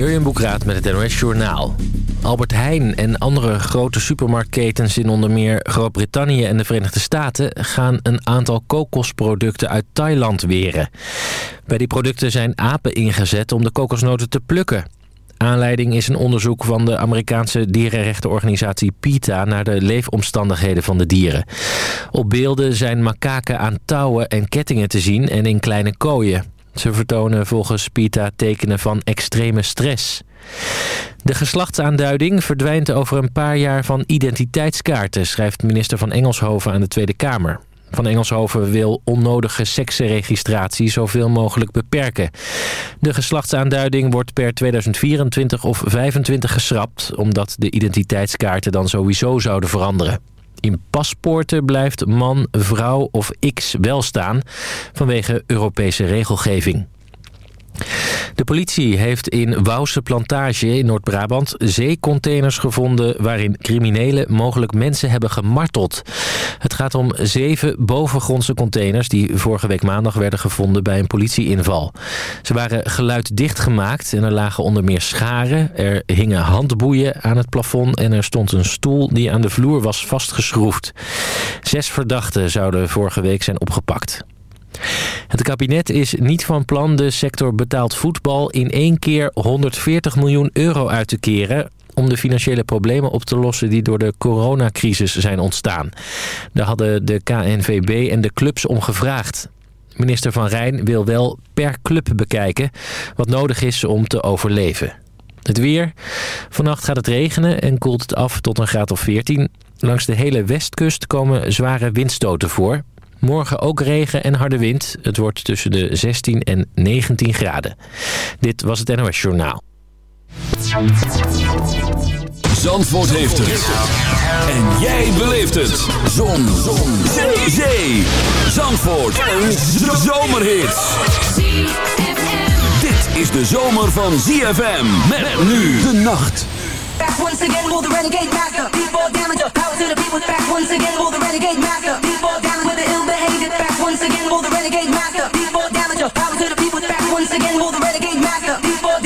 Jurjen Boekraat met het NOS Journaal. Albert Heijn en andere grote supermarktketens in onder meer Groot-Brittannië en de Verenigde Staten... gaan een aantal kokosproducten uit Thailand weren. Bij die producten zijn apen ingezet om de kokosnoten te plukken. Aanleiding is een onderzoek van de Amerikaanse dierenrechtenorganisatie PETA... naar de leefomstandigheden van de dieren. Op beelden zijn makaken aan touwen en kettingen te zien en in kleine kooien. Ze vertonen volgens PETA tekenen van extreme stress. De geslachtsaanduiding verdwijnt over een paar jaar van identiteitskaarten... schrijft minister van Engelshoven aan de Tweede Kamer. Van Engelshoven wil onnodige seksenregistratie zoveel mogelijk beperken. De geslachtsaanduiding wordt per 2024 of 2025 geschrapt... omdat de identiteitskaarten dan sowieso zouden veranderen. In paspoorten blijft man, vrouw of X wel staan vanwege Europese regelgeving. De politie heeft in Wouwse Plantage in Noord-Brabant zeecontainers gevonden... waarin criminelen mogelijk mensen hebben gemarteld. Het gaat om zeven bovengrondse containers... die vorige week maandag werden gevonden bij een politieinval. Ze waren geluiddicht gemaakt en er lagen onder meer scharen. Er hingen handboeien aan het plafond en er stond een stoel... die aan de vloer was vastgeschroefd. Zes verdachten zouden vorige week zijn opgepakt. Het kabinet is niet van plan de sector betaald voetbal in één keer 140 miljoen euro uit te keren om de financiële problemen op te lossen die door de coronacrisis zijn ontstaan. Daar hadden de KNVB en de clubs om gevraagd. Minister Van Rijn wil wel per club bekijken wat nodig is om te overleven. Het weer. Vannacht gaat het regenen en koelt het af tot een graad of 14. Langs de hele westkust komen zware windstoten voor. Morgen ook regen en harde wind. Het wordt tussen de 16 en 19 graden. Dit was het NOS Journaal. Zandvoort heeft het. En jij beleeft het. Zon. Zon. Zee. Zee. Zandvoort. Een zomerhit. Dit is de zomer van ZFM. Met nu de nacht. Back once again, will the renegade master. People damage, power to the people. Back once again, will the renegade master. People damage with the ill behavior. Back once again, will the renegade master. People damage, power to the people. Back once again, will the renegade master. People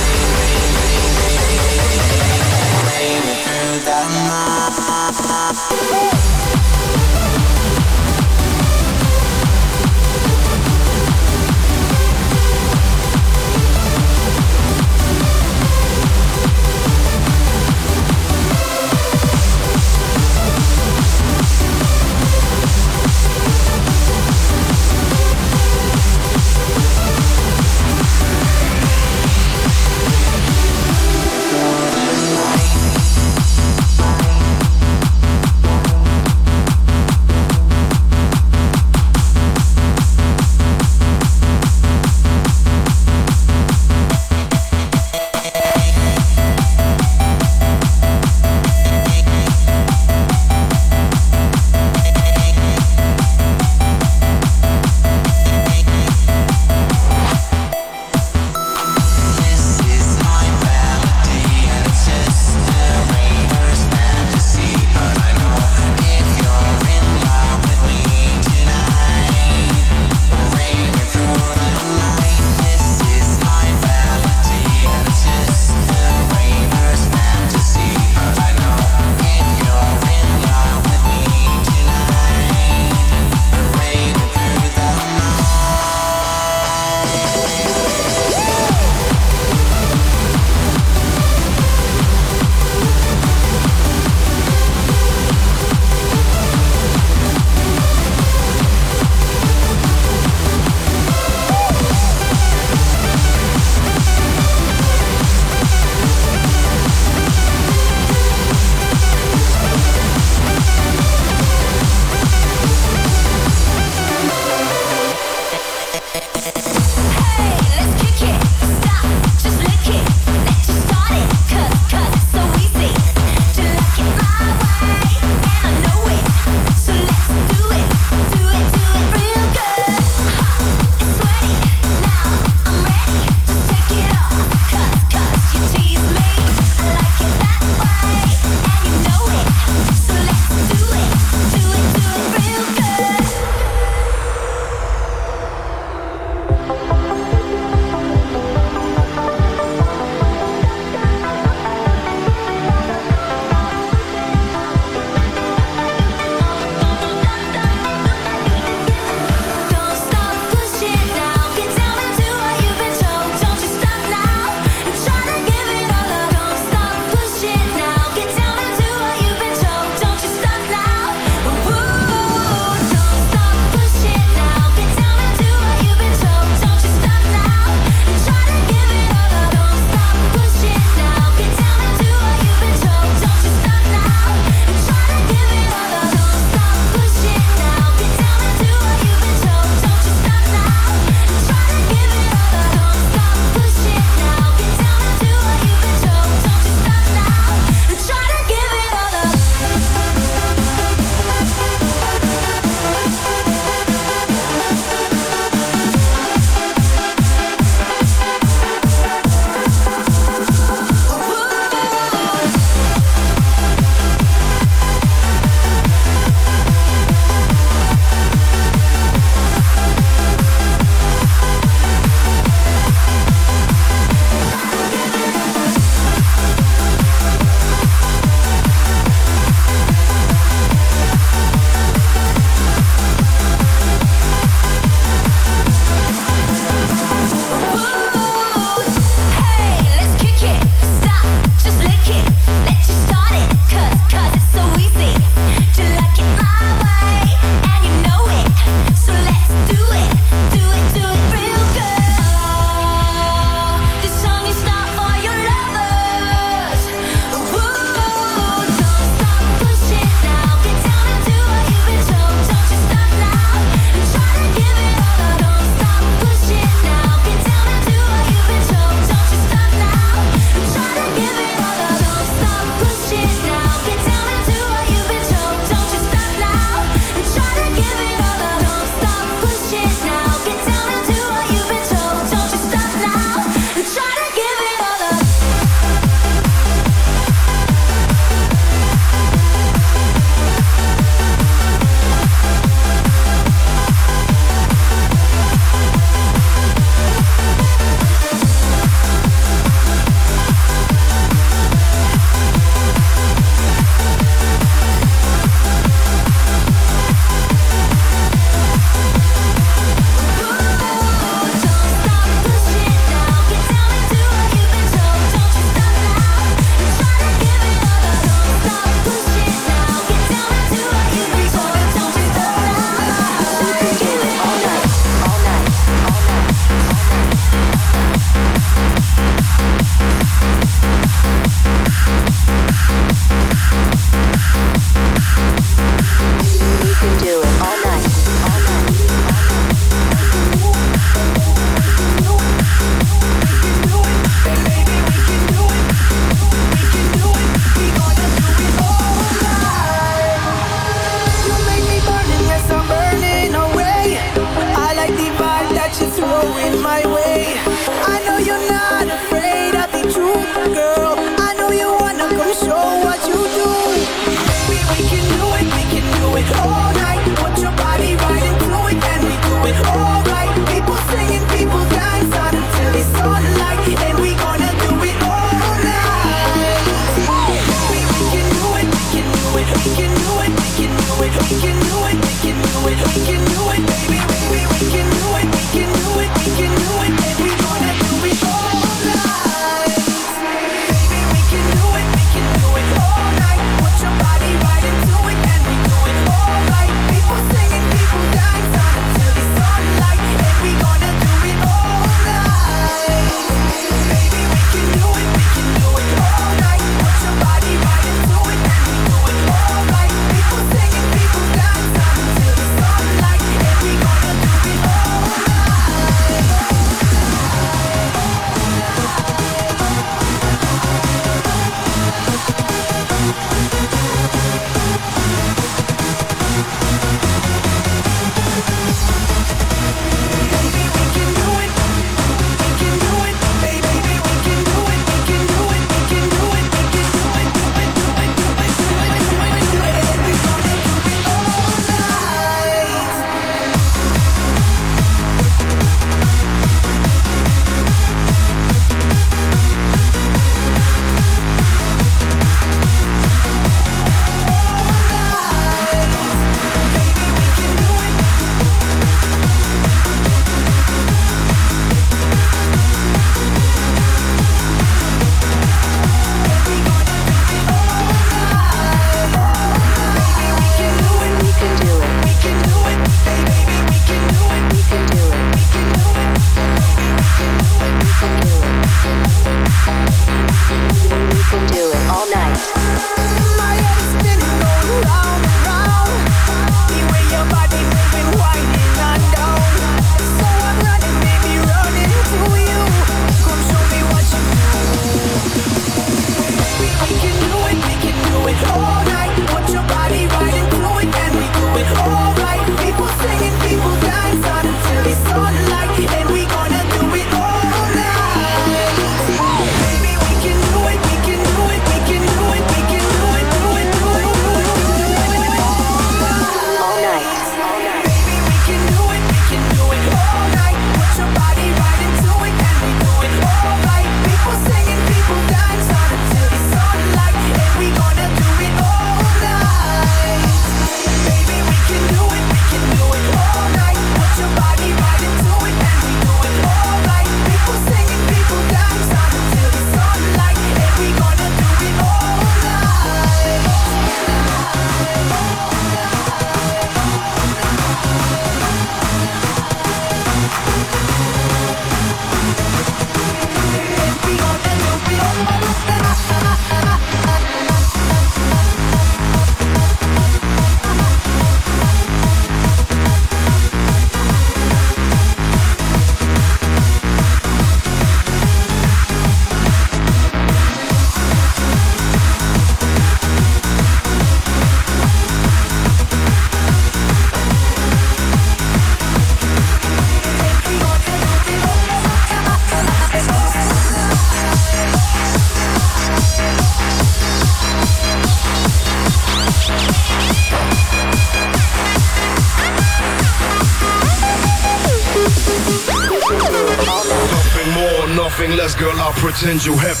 potential heaven.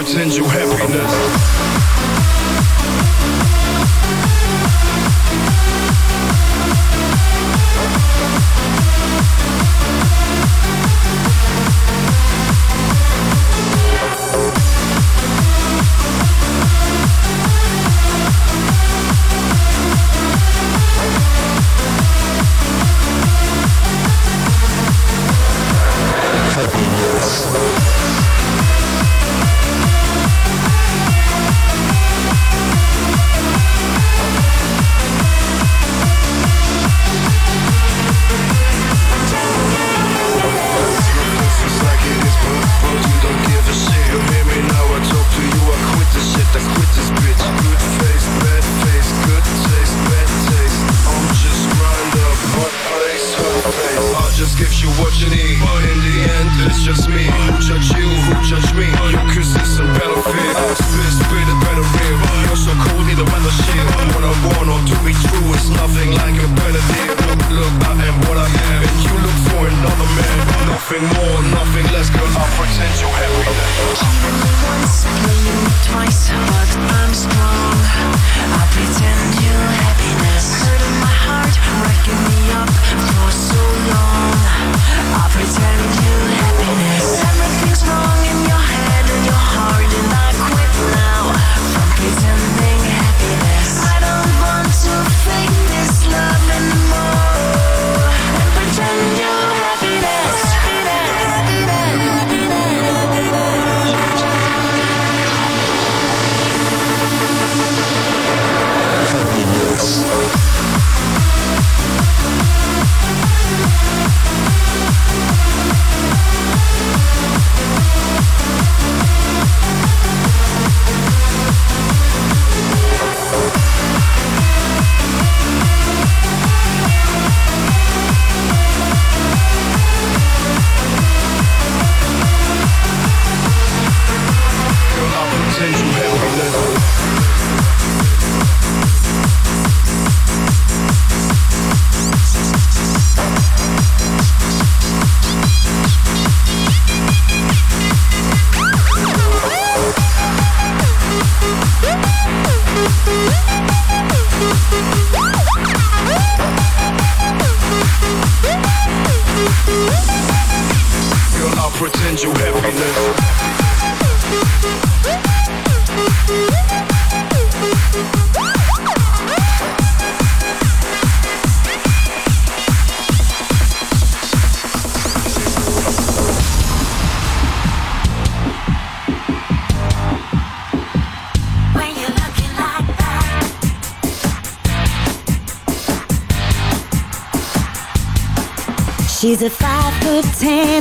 potential happiness.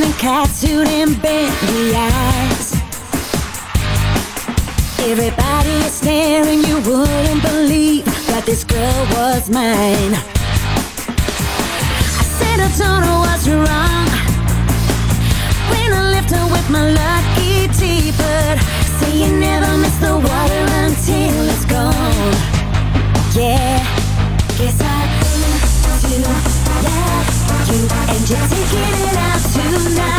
and cartoon and bendy eyes. Everybody is staring, you wouldn't believe that this girl was mine. I said I told her what's wrong when I left her with my lucky tea, but say you never miss the water until it's gone. Yeah, guess I you and you're taking it out tonight.